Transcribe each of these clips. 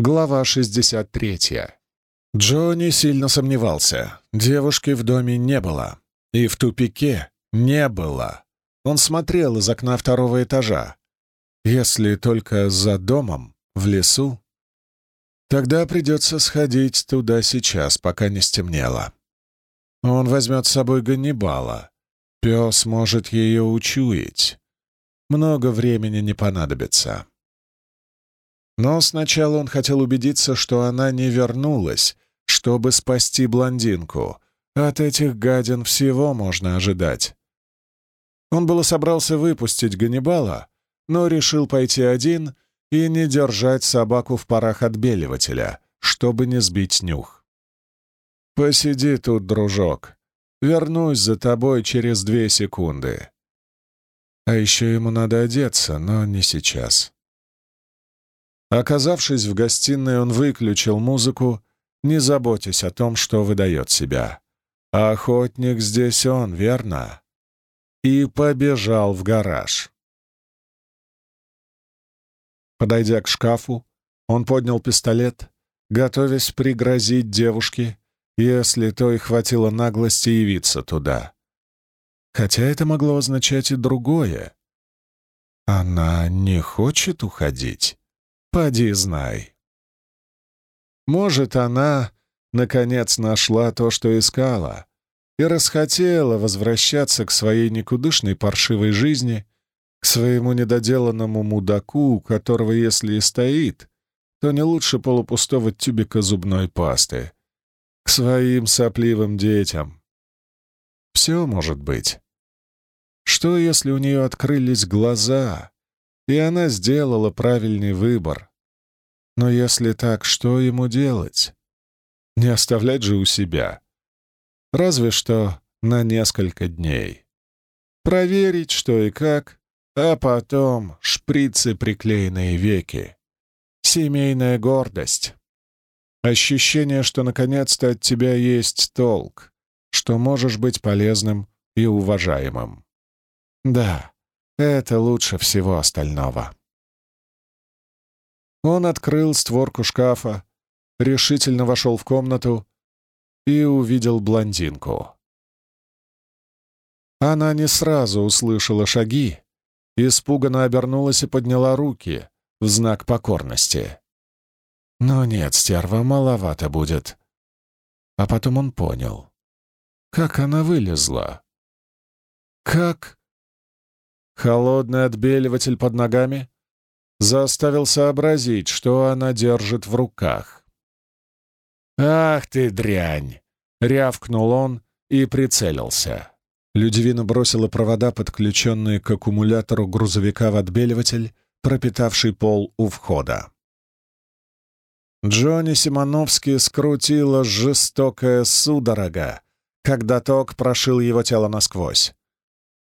Глава 63. Джонни сильно сомневался. Девушки в доме не было. И в тупике не было. Он смотрел из окна второго этажа. Если только за домом, в лесу, тогда придется сходить туда сейчас, пока не стемнело. Он возьмет с собой Ганнибала. Пес может ее учуять. Много времени не понадобится. Но сначала он хотел убедиться, что она не вернулась, чтобы спасти блондинку. От этих гадин всего можно ожидать. Он было собрался выпустить Ганнибала, но решил пойти один и не держать собаку в парах отбеливателя, чтобы не сбить нюх. «Посиди тут, дружок. Вернусь за тобой через две секунды». А еще ему надо одеться, но не сейчас. Оказавшись в гостиной, он выключил музыку, не заботясь о том, что выдает себя. А охотник здесь он, верно? И побежал в гараж. Подойдя к шкафу, он поднял пистолет, готовясь пригрозить девушке, если той хватило наглости явиться туда. Хотя это могло означать и другое. Она не хочет уходить. Поди знай. Может, она, наконец, нашла то, что искала, и расхотела возвращаться к своей никудышной паршивой жизни, к своему недоделанному мудаку, которого, если и стоит, то не лучше полупустого тюбика зубной пасты, к своим сопливым детям. Все может быть. Что, если у нее открылись глаза, и она сделала правильный выбор. Но если так, что ему делать? Не оставлять же у себя. Разве что на несколько дней. Проверить, что и как, а потом шприцы приклеенные веки. Семейная гордость. Ощущение, что наконец-то от тебя есть толк, что можешь быть полезным и уважаемым. Да, это лучше всего остального. Он открыл створку шкафа, решительно вошел в комнату и увидел блондинку. Она не сразу услышала шаги, испуганно обернулась и подняла руки в знак покорности. Но нет, стерва, маловато будет. А потом он понял, как она вылезла. Как Холодный отбеливатель под ногами заставил сообразить, что она держит в руках. «Ах ты, дрянь!» — рявкнул он и прицелился. Людивина бросила провода, подключенные к аккумулятору грузовика в отбеливатель, пропитавший пол у входа. Джонни Симоновский скрутила жестокая судорога, когда ток прошил его тело насквозь.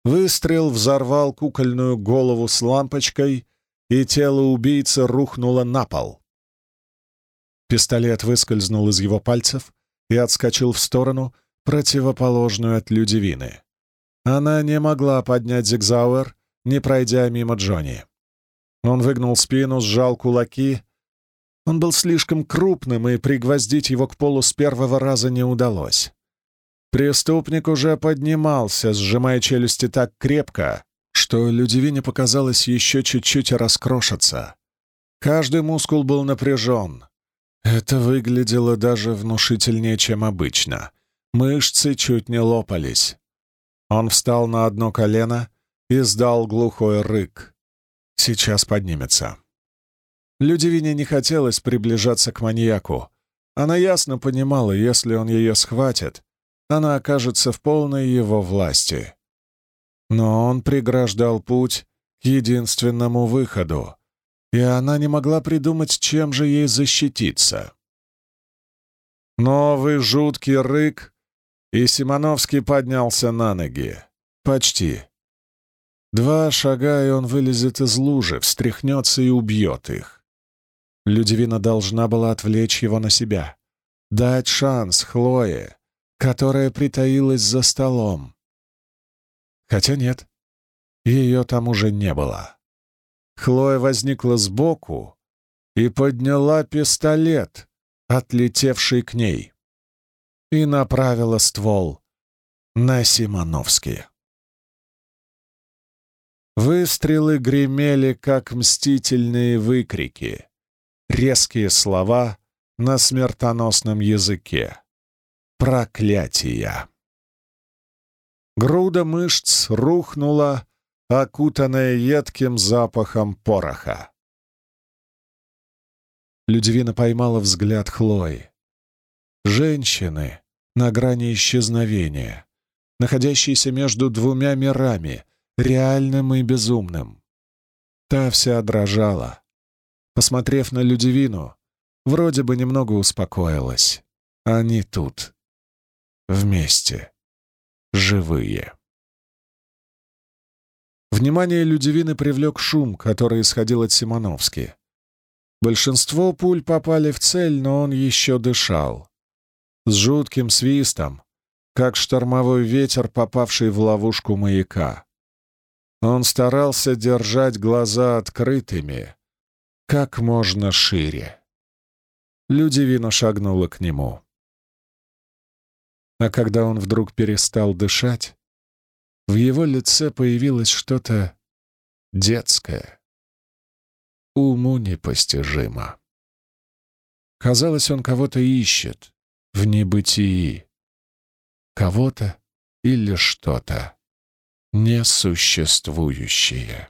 Выстрел взорвал кукольную голову с лампочкой, и тело убийцы рухнуло на пол. Пистолет выскользнул из его пальцев и отскочил в сторону, противоположную от Людивины. Она не могла поднять Зигзауэр, не пройдя мимо Джонни. Он выгнул спину, сжал кулаки. Он был слишком крупным, и пригвоздить его к полу с первого раза не удалось. Преступник уже поднимался, сжимая челюсти так крепко, что Людивине показалось еще чуть-чуть раскрошиться. Каждый мускул был напряжен. Это выглядело даже внушительнее, чем обычно. Мышцы чуть не лопались. Он встал на одно колено и сдал глухой рык. Сейчас поднимется. Людивине не хотелось приближаться к маньяку. Она ясно понимала, если он ее схватит, она окажется в полной его власти. Но он преграждал путь к единственному выходу, и она не могла придумать, чем же ей защититься. Новый жуткий рык, и Симоновский поднялся на ноги. Почти. Два шага, и он вылезет из лужи, встряхнется и убьет их. Людивина должна была отвлечь его на себя. Дать шанс Хлое которая притаилась за столом. Хотя нет, ее там уже не было. Хлоя возникла сбоку, и подняла пистолет, отлетевший к ней, и направила ствол на Симоновский. Выстрелы гремели, как мстительные выкрики, резкие слова на смертоносном языке. Проклятия! Груда мышц рухнула, окутанная едким запахом пороха. Людивина поймала взгляд Хлои. Женщины на грани исчезновения, находящиеся между двумя мирами, реальным и безумным. Та вся дрожала. Посмотрев на Людивину, вроде бы немного успокоилась. Они тут. Вместе. Живые. Внимание Людивины привлек шум, который исходил от Симоновски. Большинство пуль попали в цель, но он еще дышал. С жутким свистом, как штормовой ветер, попавший в ловушку маяка. Он старался держать глаза открытыми, как можно шире. Людивина шагнула к нему. А когда он вдруг перестал дышать, в его лице появилось что-то детское. Уму непостижимо. Казалось, он кого-то ищет в небытии. Кого-то или что-то несуществующее.